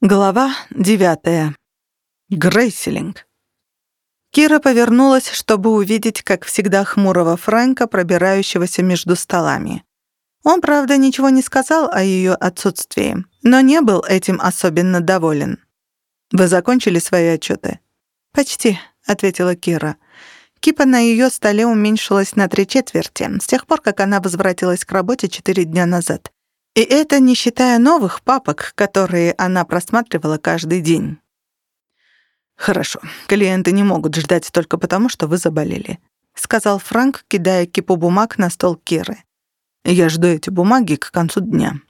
Глава девятая. Грейселинг. Кира повернулась, чтобы увидеть, как всегда, хмурого Фрэнка, пробирающегося между столами. Он, правда, ничего не сказал о ее отсутствии, но не был этим особенно доволен. «Вы закончили свои отчеты? «Почти», — ответила Кира. Кипа на ее столе уменьшилась на три четверти, с тех пор, как она возвратилась к работе четыре дня назад. И это не считая новых папок, которые она просматривала каждый день. «Хорошо, клиенты не могут ждать только потому, что вы заболели», — сказал Франк, кидая кипу бумаг на стол Киры. «Я жду эти бумаги к концу дня».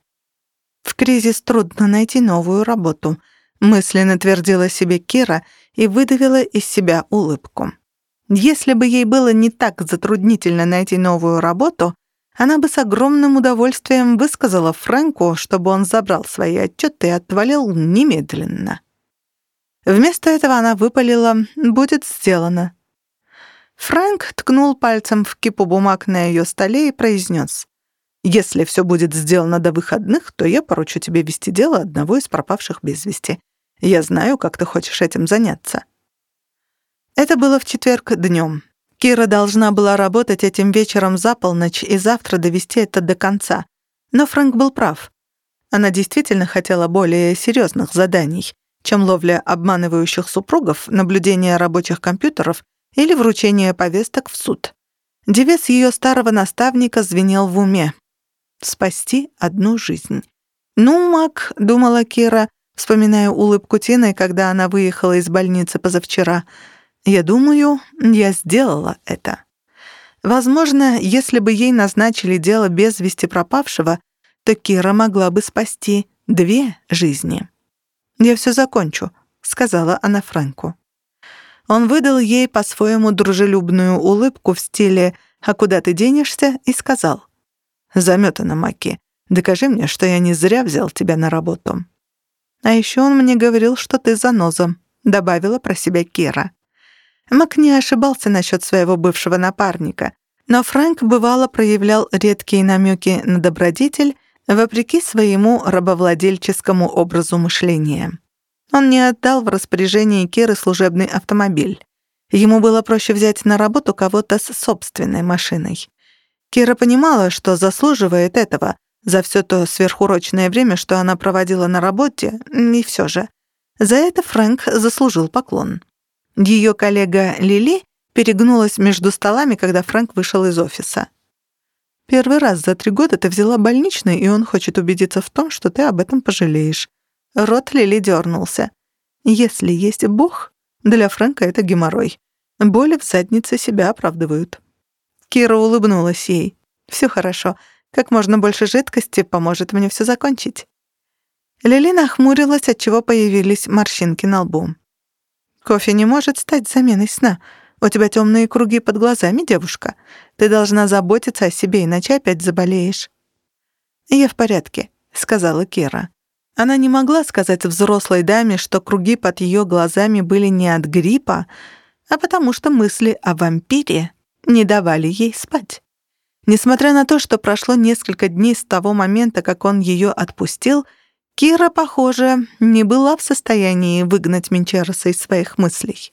«В кризис трудно найти новую работу», — мысленно твердила себе Кира и выдавила из себя улыбку. Если бы ей было не так затруднительно найти новую работу, она бы с огромным удовольствием высказала Фрэнку, чтобы он забрал свои отчеты и отвалил немедленно. Вместо этого она выпалила «будет сделано». Фрэнк ткнул пальцем в кипу бумаг на ее столе и произнес «Если все будет сделано до выходных, то я поручу тебе вести дело одного из пропавших без вести. Я знаю, как ты хочешь этим заняться». Это было в четверг днем. Кира должна была работать этим вечером за полночь и завтра довести это до конца. Но Фрэнк был прав. Она действительно хотела более серьезных заданий, чем ловля обманывающих супругов, наблюдение рабочих компьютеров или вручение повесток в суд. Девиз ее старого наставника звенел в уме. «Спасти одну жизнь». «Ну, Мак», — думала Кира, вспоминая улыбку Тины, когда она выехала из больницы позавчера — я думаю, я сделала это. Возможно, если бы ей назначили дело без вести пропавшего, то Кира могла бы спасти две жизни. «Я все закончу», — сказала она Фрэнку. Он выдал ей по-своему дружелюбную улыбку в стиле «А куда ты денешься?» и сказал «Замётана, Маки, докажи мне, что я не зря взял тебя на работу». «А еще он мне говорил, что ты заноза», — добавила про себя Кира. Мак не ошибался насчет своего бывшего напарника, но Фрэнк бывало проявлял редкие намеки на добродетель вопреки своему рабовладельческому образу мышления. Он не отдал в распоряжение Киры служебный автомобиль. Ему было проще взять на работу кого-то с собственной машиной. Кира понимала, что заслуживает этого за все то сверхурочное время, что она проводила на работе, и все же. За это Фрэнк заслужил поклон. Ее коллега Лили перегнулась между столами, когда Фрэнк вышел из офиса. «Первый раз за три года ты взяла больничный, и он хочет убедиться в том, что ты об этом пожалеешь». Рот Лили дернулся. «Если есть Бог, для Фрэнка это геморрой. Боли в заднице себя оправдывают». Кира улыбнулась ей. «Все хорошо. Как можно больше жидкости поможет мне все закончить». Лили нахмурилась, отчего появились морщинки на лбу. Кофе не может стать заменой сна. У тебя темные круги под глазами, девушка. Ты должна заботиться о себе, иначе опять заболеешь». «Я в порядке», — сказала Кира. Она не могла сказать взрослой даме, что круги под ее глазами были не от гриппа, а потому что мысли о вампире не давали ей спать. Несмотря на то, что прошло несколько дней с того момента, как он ее отпустил, Кира, похоже, не была в состоянии выгнать Минчероса из своих мыслей.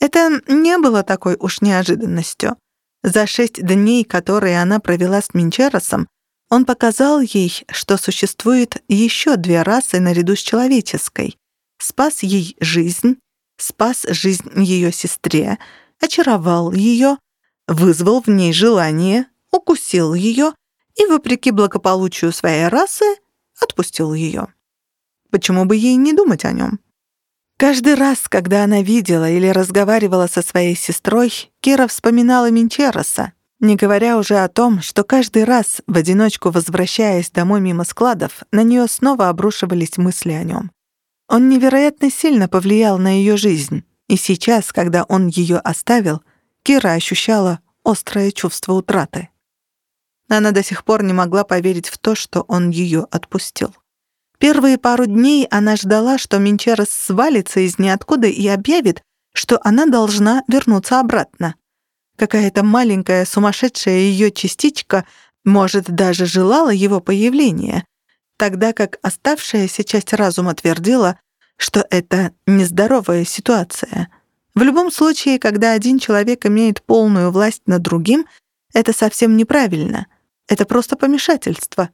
Это не было такой уж неожиданностью. За шесть дней, которые она провела с Минчеросом, он показал ей, что существует еще две расы наряду с человеческой. Спас ей жизнь, спас жизнь ее сестре, очаровал ее, вызвал в ней желание, укусил ее и, вопреки благополучию своей расы, отпустил ее. Почему бы ей не думать о нем? Каждый раз, когда она видела или разговаривала со своей сестрой, Кира вспоминала Минчероса, не говоря уже о том, что каждый раз, в одиночку возвращаясь домой мимо складов, на нее снова обрушивались мысли о нем. Он невероятно сильно повлиял на ее жизнь, и сейчас, когда он ее оставил, Кира ощущала острое чувство утраты. Она до сих пор не могла поверить в то, что он ее отпустил. Первые пару дней она ждала, что Минчерос свалится из ниоткуда и объявит, что она должна вернуться обратно. Какая-то маленькая сумасшедшая ее частичка, может, даже желала его появления. тогда как оставшаяся часть разума твердила, что это нездоровая ситуация. В любом случае, когда один человек имеет полную власть над другим, это совсем неправильно. Это просто помешательство.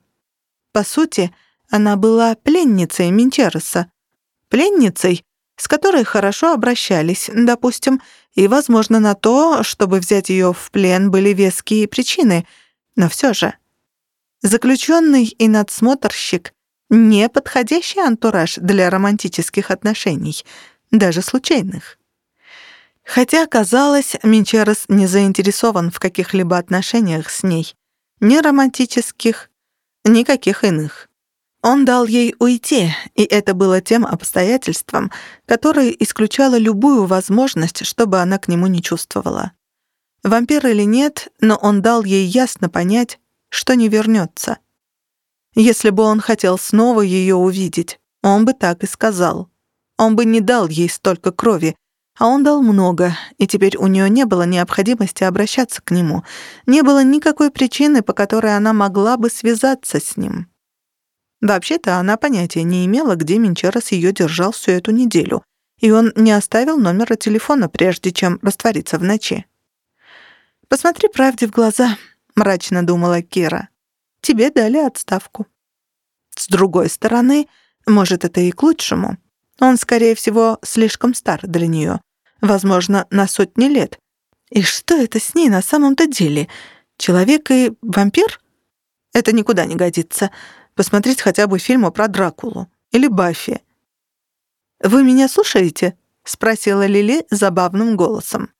По сути, она была пленницей Минчереса. Пленницей, с которой хорошо обращались, допустим, и, возможно, на то, чтобы взять ее в плен, были веские причины, но все же. Заключенный и надсмотрщик — неподходящий антураж для романтических отношений, даже случайных. Хотя, казалось, Минчерес не заинтересован в каких-либо отношениях с ней, ни романтических, ни каких иных. Он дал ей уйти, и это было тем обстоятельством, которое исключало любую возможность, чтобы она к нему не чувствовала. Вампир или нет, но он дал ей ясно понять, что не вернется. Если бы он хотел снова ее увидеть, он бы так и сказал. Он бы не дал ей столько крови, а он дал много, и теперь у нее не было необходимости обращаться к нему, не было никакой причины, по которой она могла бы связаться с ним. Вообще-то она понятия не имела, где Минчерос ее держал всю эту неделю, и он не оставил номера телефона, прежде чем раствориться в ночи. «Посмотри правде в глаза», — мрачно думала Кира. «Тебе дали отставку». С другой стороны, может, это и к лучшему. Он, скорее всего, слишком стар для нее. Возможно, на сотни лет. И что это с ней на самом-то деле? Человек и вампир? Это никуда не годится посмотреть хотя бы фильмы про Дракулу или Баффи. «Вы меня слушаете?» — спросила Лили забавным голосом.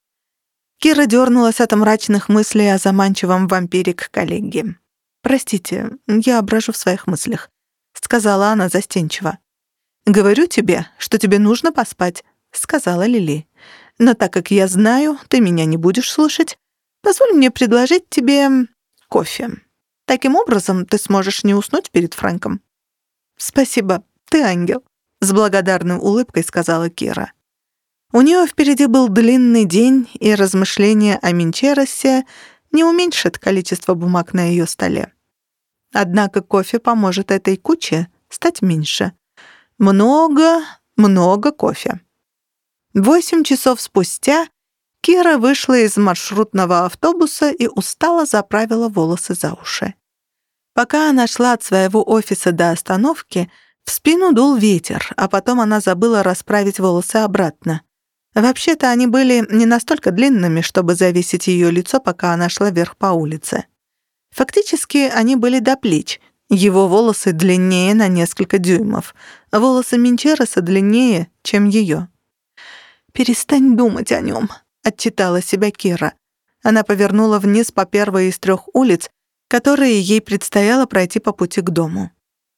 Кира дернулась от мрачных мыслей о заманчивом вампире к коллеге. «Простите, я ображу в своих мыслях», — сказала она застенчиво. «Говорю тебе, что тебе нужно поспать», — сказала Лили. «Но так как я знаю, ты меня не будешь слушать, позволь мне предложить тебе кофе». Таким образом, ты сможешь не уснуть перед Фрэнком». «Спасибо, ты ангел», — с благодарной улыбкой сказала Кира. У нее впереди был длинный день, и размышления о Минчеросе не уменьшат количество бумаг на ее столе. Однако кофе поможет этой куче стать меньше. Много, много кофе. Восемь часов спустя Кира вышла из маршрутного автобуса и устало заправила волосы за уши. Пока она шла от своего офиса до остановки, в спину дул ветер, а потом она забыла расправить волосы обратно. Вообще-то они были не настолько длинными, чтобы зависеть ее лицо, пока она шла вверх по улице. Фактически они были до плеч, его волосы длиннее на несколько дюймов, волосы Минчереса длиннее, чем ее. «Перестань думать о нем», отчитала себя Кира. Она повернула вниз по первой из трех улиц, которые ей предстояло пройти по пути к дому.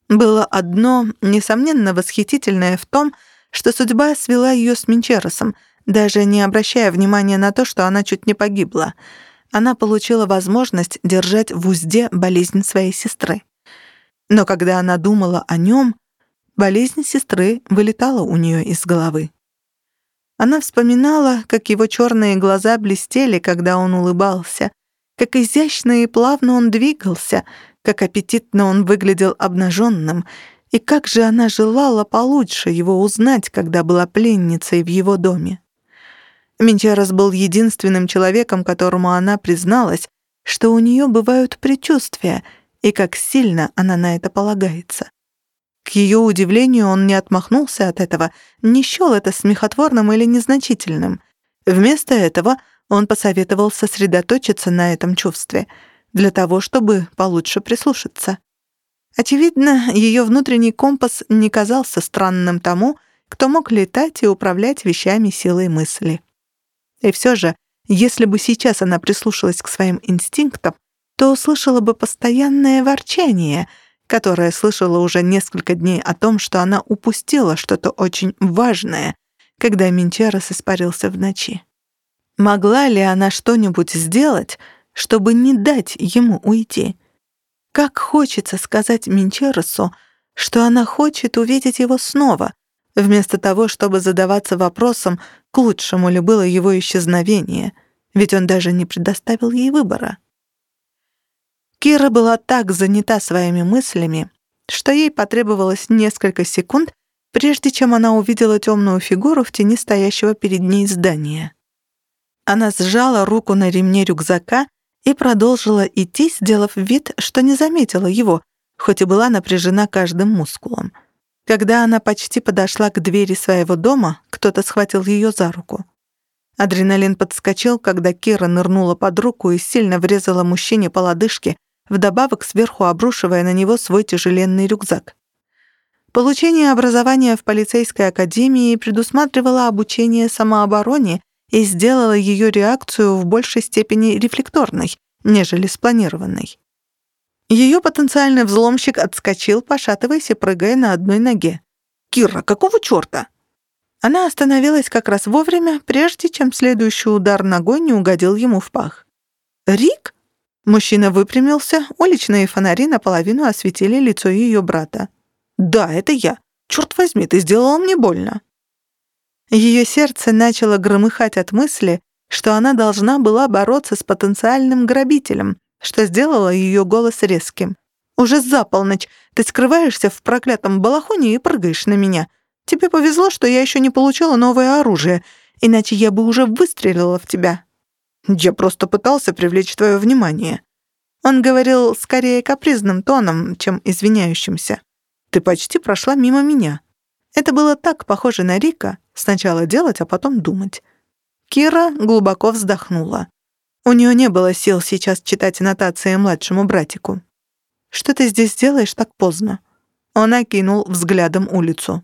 Было одно, несомненно, восхитительное в том, что судьба свела ее с Минчеросом, даже не обращая внимания на то, что она чуть не погибла. Она получила возможность держать в узде болезнь своей сестры. Но когда она думала о нем, болезнь сестры вылетала у нее из головы. Она вспоминала, как его черные глаза блестели, когда он улыбался, как изящно и плавно он двигался, как аппетитно он выглядел обнаженным, и как же она желала получше его узнать, когда была пленницей в его доме. Менчарос был единственным человеком, которому она призналась, что у нее бывают предчувствия, и как сильно она на это полагается. К ее удивлению, он не отмахнулся от этого, не счёл это смехотворным или незначительным. Вместо этого он посоветовал сосредоточиться на этом чувстве, для того, чтобы получше прислушаться. Очевидно, ее внутренний компас не казался странным тому, кто мог летать и управлять вещами силой мысли. И все же, если бы сейчас она прислушалась к своим инстинктам, то услышала бы постоянное ворчание — которая слышала уже несколько дней о том, что она упустила что-то очень важное, когда Минчерос испарился в ночи. Могла ли она что-нибудь сделать, чтобы не дать ему уйти? Как хочется сказать Минчеросу, что она хочет увидеть его снова, вместо того, чтобы задаваться вопросом, к лучшему ли было его исчезновение, ведь он даже не предоставил ей выбора. Кира была так занята своими мыслями, что ей потребовалось несколько секунд, прежде чем она увидела темную фигуру в тени стоящего перед ней здания. Она сжала руку на ремне рюкзака и продолжила идти, сделав вид, что не заметила его, хоть и была напряжена каждым мускулом. Когда она почти подошла к двери своего дома, кто-то схватил ее за руку. Адреналин подскочил, когда Кира нырнула под руку и сильно врезала мужчине по лодыжке, вдобавок сверху обрушивая на него свой тяжеленный рюкзак. Получение образования в полицейской академии предусматривало обучение самообороне и сделало ее реакцию в большей степени рефлекторной, нежели спланированной. Ее потенциальный взломщик отскочил, пошатываясь и прыгая на одной ноге. «Кира, какого чёрта?» Она остановилась как раз вовремя, прежде чем следующий удар ногой не угодил ему в пах. «Рик?» Мужчина выпрямился, уличные фонари наполовину осветили лицо ее брата. «Да, это я. Черт возьми, ты сделала мне больно». Ее сердце начало громыхать от мысли, что она должна была бороться с потенциальным грабителем, что сделало ее голос резким. «Уже за полночь ты скрываешься в проклятом балахоне и прыгаешь на меня. Тебе повезло, что я еще не получила новое оружие, иначе я бы уже выстрелила в тебя». «Я просто пытался привлечь твое внимание». Он говорил скорее капризным тоном, чем извиняющимся. Ты почти прошла мимо меня. Это было так похоже на Рика, сначала делать, а потом думать. Кира глубоко вздохнула. У нее не было сил сейчас читать аннотации младшему братику. «Что ты здесь делаешь так поздно?» Он окинул взглядом улицу.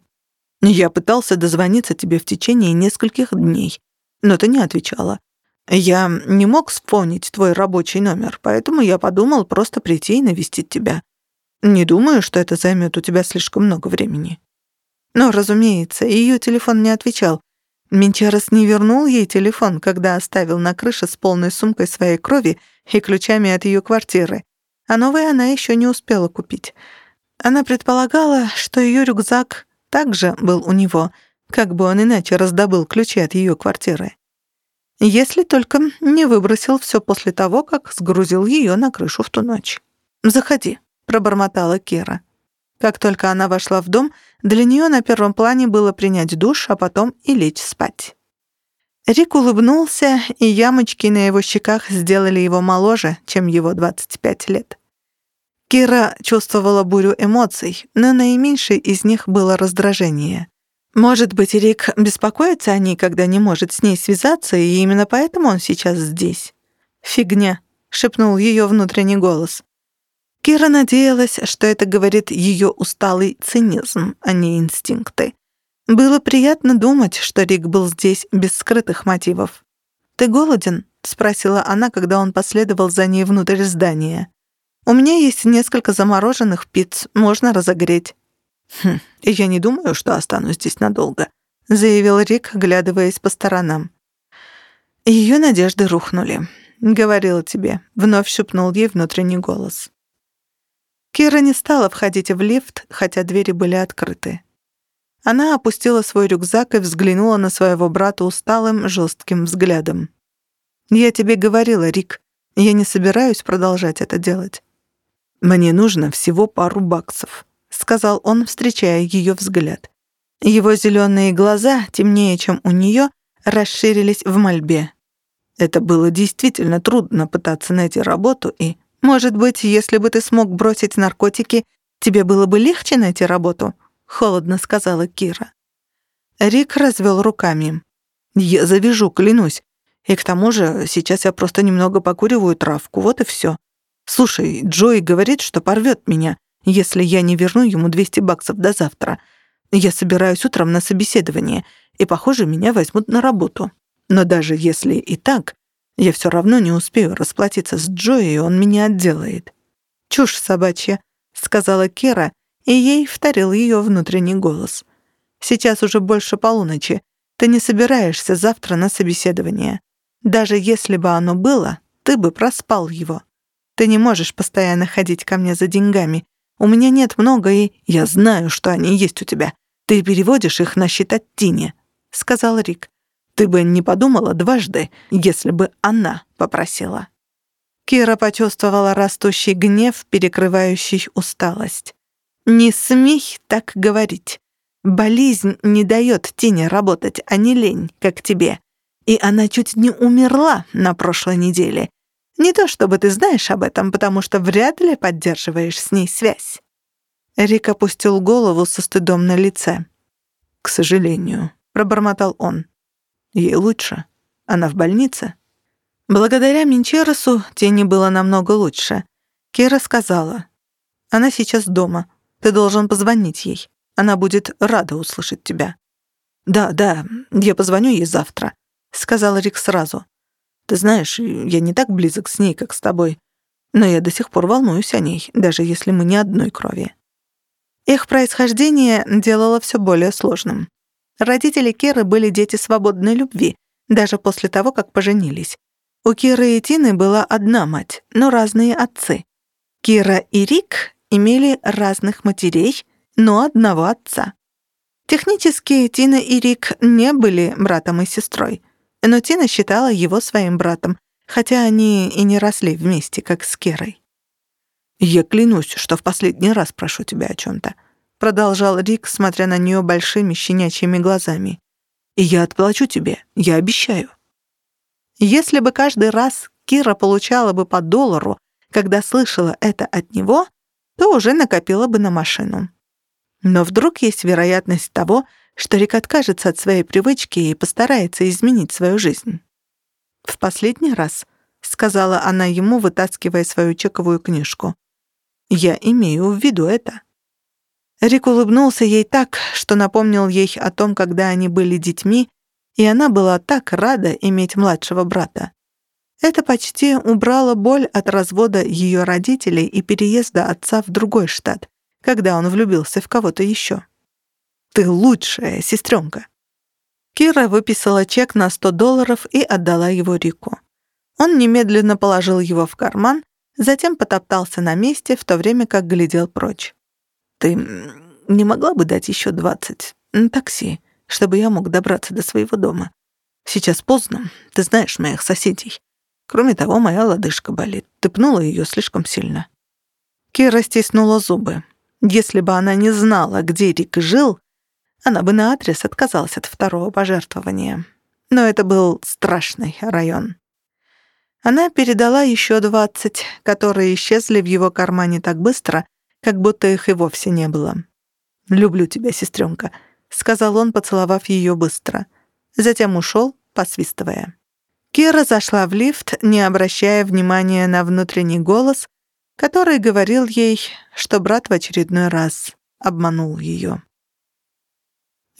«Я пытался дозвониться тебе в течение нескольких дней, но ты не отвечала. Я не мог вспомнить твой рабочий номер, поэтому я подумал просто прийти и навестить тебя. Не думаю, что это займет у тебя слишком много времени». Но, разумеется, ее телефон не отвечал. Менчарес не вернул ей телефон, когда оставил на крыше с полной сумкой своей крови и ключами от ее квартиры. А новый она еще не успела купить. Она предполагала, что ее рюкзак также был у него, как бы он иначе раздобыл ключи от ее квартиры. Если только не выбросил все после того, как сгрузил ее на крышу в ту ночь. «Заходи», — пробормотала Кира. Как только она вошла в дом, для нее на первом плане было принять душ, а потом и лечь спать. Рик улыбнулся, и ямочки на его щеках сделали его моложе, чем его 25 лет. Кира чувствовала бурю эмоций, но наименьшей из них было раздражение. Может быть, Рик беспокоится о ней, когда не может с ней связаться, и именно поэтому он сейчас здесь? «Фигня», — шепнул ее внутренний голос. Кира надеялась, что это говорит ее усталый цинизм, а не инстинкты. Было приятно думать, что Рик был здесь без скрытых мотивов. «Ты голоден?» — спросила она, когда он последовал за ней внутрь здания. «У меня есть несколько замороженных пиц, можно разогреть». «Хм, я не думаю, что останусь здесь надолго», — заявил Рик, глядываясь по сторонам. Ее надежды рухнули. «Говорила тебе», — вновь шепнул ей внутренний голос. Кира не стала входить в лифт, хотя двери были открыты. Она опустила свой рюкзак и взглянула на своего брата усталым, жестким взглядом. «Я тебе говорила, Рик, я не собираюсь продолжать это делать. Мне нужно всего пару баксов», — сказал он, встречая ее взгляд. Его зеленые глаза, темнее, чем у нее, расширились в мольбе. Это было действительно трудно пытаться найти работу и может быть, если бы ты смог бросить наркотики, тебе было бы легче найти работу?» — холодно сказала Кира. Рик развел руками. «Я завяжу, клянусь. И к тому же сейчас я просто немного покуриваю травку, вот и все. Слушай, Джой говорит, что порвет меня, если я не верну ему 200 баксов до завтра. Я собираюсь утром на собеседование, и, похоже, меня возьмут на работу. Но даже если и так, я все равно не успею расплатиться с Джоей, и он меня отделает. «Чушь собачья», — сказала Кера, и ей вторил ее внутренний голос. «Сейчас уже больше полуночи. Ты не собираешься завтра на собеседование. Даже если бы оно было, ты бы проспал его. Ты не можешь постоянно ходить ко мне за деньгами. У меня нет много, и я знаю, что они есть у тебя. Ты переводишь их на счет Тине», — сказал Рик. Ты бы не подумала дважды, если бы она попросила». Кира почувствовала растущий гнев, перекрывающий усталость. «Не смей так говорить. Болезнь не дает Тине работать, а не лень, как тебе. И она чуть не умерла на прошлой неделе. Не то чтобы ты знаешь об этом, потому что вряд ли поддерживаешь с ней связь». Рик опустил голову со стыдом на лице. «К сожалению», — пробормотал он. «Ей лучше. Она в больнице». Благодаря Минчеросу Тени было намного лучше. Кира сказала, «Она сейчас дома. Ты должен позвонить ей. Она будет рада услышать тебя». «Да, да, я позвоню ей завтра», — сказал Рик сразу. «Ты знаешь, я не так близок с ней, как с тобой, но я до сих пор волнуюсь о ней, даже если мы не одной крови». Их происхождение делало все более сложным. Родители Киры были дети свободной любви, даже после того, как поженились. У Киры и Тины была одна мать, но разные отцы. Кира и Рик имели разных матерей, но одного отца. Технически Тина и Рик не были братом и сестрой, но Тина считала его своим братом, хотя они и не росли вместе, как с Кирой. «Я клянусь, что в последний раз прошу тебя о чем-то», продолжал Рик, смотря на нее большими щенячьими глазами. «И я отплачу тебе, я обещаю». Если бы каждый раз Кира получала бы по доллару, когда слышала это от него, то уже накопила бы на машину. Но вдруг есть вероятность того, что Рик откажется от своей привычки и постарается изменить свою жизнь. «В последний раз», — сказала она ему, вытаскивая свою чековую книжку, «я имею в виду это». Рик улыбнулся ей так, что напомнил ей о том, когда они были детьми, и она была так рада иметь младшего брата. Это почти убрало боль от развода ее родителей и переезда отца в другой штат, когда он влюбился в кого-то еще. «Ты лучшая, сестренка!» Кира выписала чек на 100 долларов и отдала его Рику. Он немедленно положил его в карман, затем потоптался на месте, в то время как глядел прочь. «Ты не могла бы дать еще двадцать? Такси?» чтобы я мог добраться до своего дома. Сейчас поздно, ты знаешь моих соседей. Кроме того, моя лодыжка болит. Ты пнула ее слишком сильно». Кира стиснула зубы. Если бы она не знала, где Рик жил, она бы наотрез отказалась от второго пожертвования. Но это был страшный район. Она передала еще двадцать, которые исчезли в его кармане так быстро, как будто их и вовсе не было. «Люблю тебя, сестренка», — сказал он, поцеловав ее быстро. Затем ушел, посвистывая. Кира зашла в лифт, не обращая внимания на внутренний голос, который говорил ей, что брат в очередной раз обманул ее.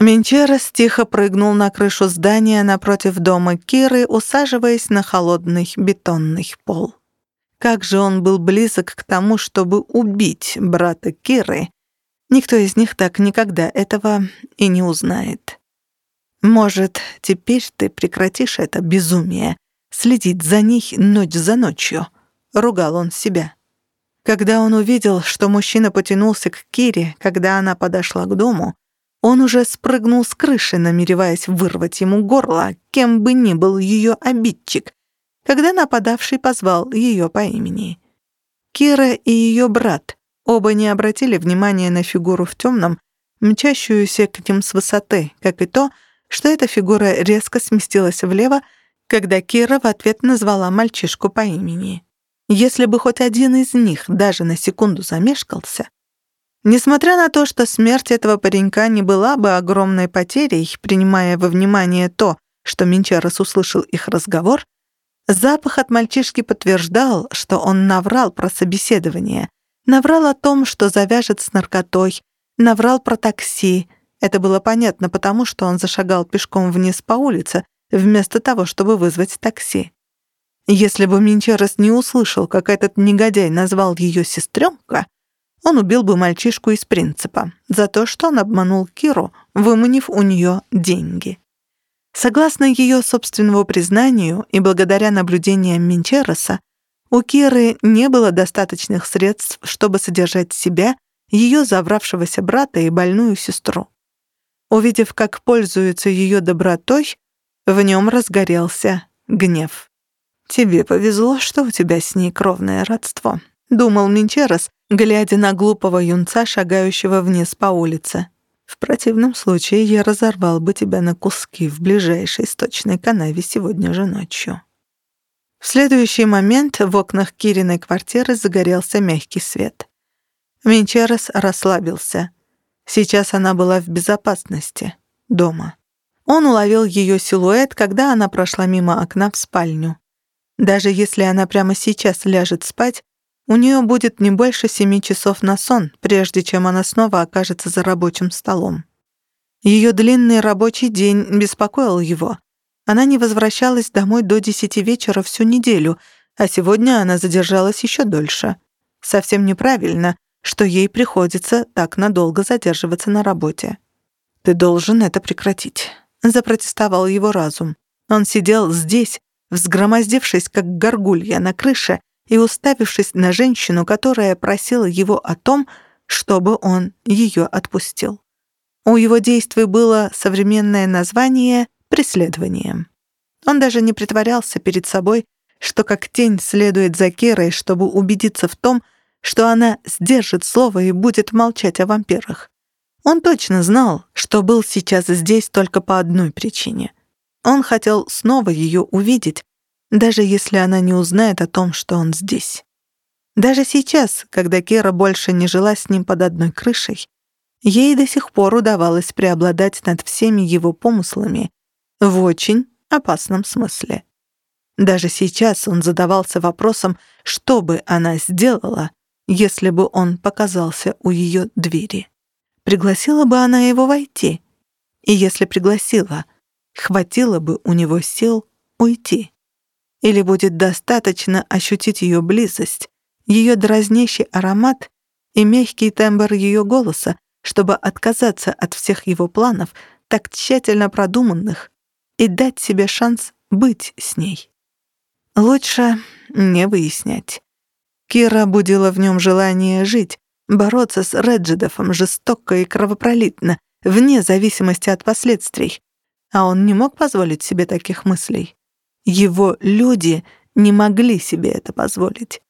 Менчерос тихо прыгнул на крышу здания напротив дома Киры, усаживаясь на холодный бетонный пол. Как же он был близок к тому, чтобы убить брата Киры, Никто из них так никогда этого и не узнает. Может, теперь ты прекратишь это безумие, следить за ней ночь за ночью, ругал он себя. Когда он увидел, что мужчина потянулся к Кире, когда она подошла к дому, он уже спрыгнул с крыши, намереваясь вырвать ему горло, кем бы ни был ее обидчик, когда нападавший позвал ее по имени. Кира и ее брат Оба не обратили внимания на фигуру в темном, мчащуюся к ним с высоты, как и то, что эта фигура резко сместилась влево, когда Кира в ответ назвала мальчишку по имени. Если бы хоть один из них даже на секунду замешкался, Несмотря на то, что смерть этого паренька не была бы огромной потерей, принимая во внимание то, что Минчарос услышал их разговор, запах от мальчишки подтверждал, что он наврал про собеседование, Наврал о том, что завяжет с наркотой, наврал про такси. Это было понятно, потому что он зашагал пешком вниз по улице, вместо того, чтобы вызвать такси. Если бы Минчерос не услышал, как этот негодяй назвал ее сестренка, он убил бы мальчишку из принципа за то, что он обманул Киру, выманив у нее деньги. Согласно ее собственному признанию и благодаря наблюдениям Минчероса, у Киры не было достаточных средств, чтобы содержать себя, ее завравшегося брата и больную сестру. Увидев, как пользуются ее добротой, в нем разгорелся гнев. «Тебе повезло, что у тебя с ней кровное родство», — думал Минчерос, глядя на глупого юнца, шагающего вниз по улице. В противном случае я разорвал бы тебя на куски в ближайшей сточной канаве сегодня же ночью. В следующий момент в окнах Кириной квартиры загорелся мягкий свет. Винчерес расслабился. Сейчас она была в безопасности. Дома. Он уловил ее силуэт, когда она прошла мимо окна в спальню. Даже если она прямо сейчас ляжет спать, у нее будет не больше семи часов на сон, прежде чем она снова окажется за рабочим столом. Ее длинный рабочий день беспокоил его. Она не возвращалась домой до десяти вечера всю неделю, а сегодня она задержалась еще дольше. Совсем неправильно, что ей приходится так надолго задерживаться на работе. «Ты должен это прекратить», — запротестовал его разум. Он сидел здесь, взгромоздившись, как горгулья на крыше, и уставившись на женщину, которая просила его о том, чтобы он ее отпустил. У его действий было современное название «преследованием». Он даже не притворялся перед собой, что как тень следует за Керой, чтобы убедиться в том, что она сдержит слово и будет молчать о вампирах. Он точно знал, что был сейчас здесь только по одной причине. Он хотел снова ее увидеть, даже если она не узнает о том, что он здесь. Даже сейчас, когда Кера больше не жила с ним под одной крышей, ей до сих пор удавалось преобладать над всеми его помыслами в очень опасном смысле. Даже сейчас он задавался вопросом, что бы она сделала, если бы он показался у ее двери. Пригласила бы она его войти? И если пригласила, хватило бы у него сил уйти? Или будет достаточно ощутить ее близость, ее дразнящий аромат и мягкий тембр ее голоса, чтобы отказаться от всех его планов, так тщательно продуманных, и дать себе шанс быть с ней? Лучше не выяснять. Кира будила в нем желание жить, бороться с Реджидофом жестоко и кровопролитно, вне зависимости от последствий. А он не мог позволить себе таких мыслей. Его люди не могли себе это позволить.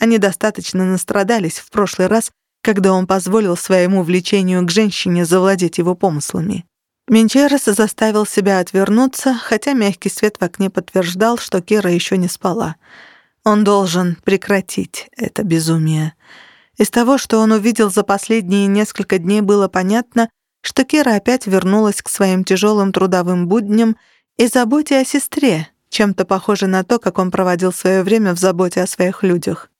Они достаточно настрадались в прошлый раз, когда он позволил своему влечению к женщине завладеть его помыслами. Менчерес заставил себя отвернуться, хотя мягкий свет в окне подтверждал, что Кира еще не спала — он должен прекратить это безумие. Из того, что он увидел за последние несколько дней, было понятно, что Кира опять вернулась к своим тяжелым трудовым будням и заботе о сестре, чем-то похоже на то, как он проводил свое время в заботе о своих людях.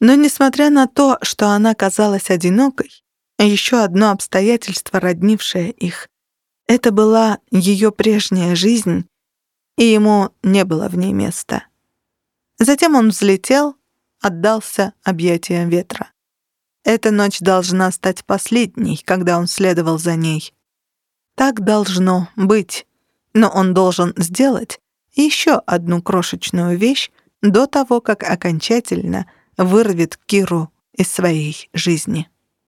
Но несмотря на то, что она казалась одинокой, еще одно обстоятельство, роднившее их, это была ее прежняя жизнь, и ему не было в ней места. Затем он взлетел, отдался объятиям ветра. Эта ночь должна стать последней, когда он следовал за ней. Так должно быть, но он должен сделать еще одну крошечную вещь до того, как окончательно вырвет Киру из своей жизни.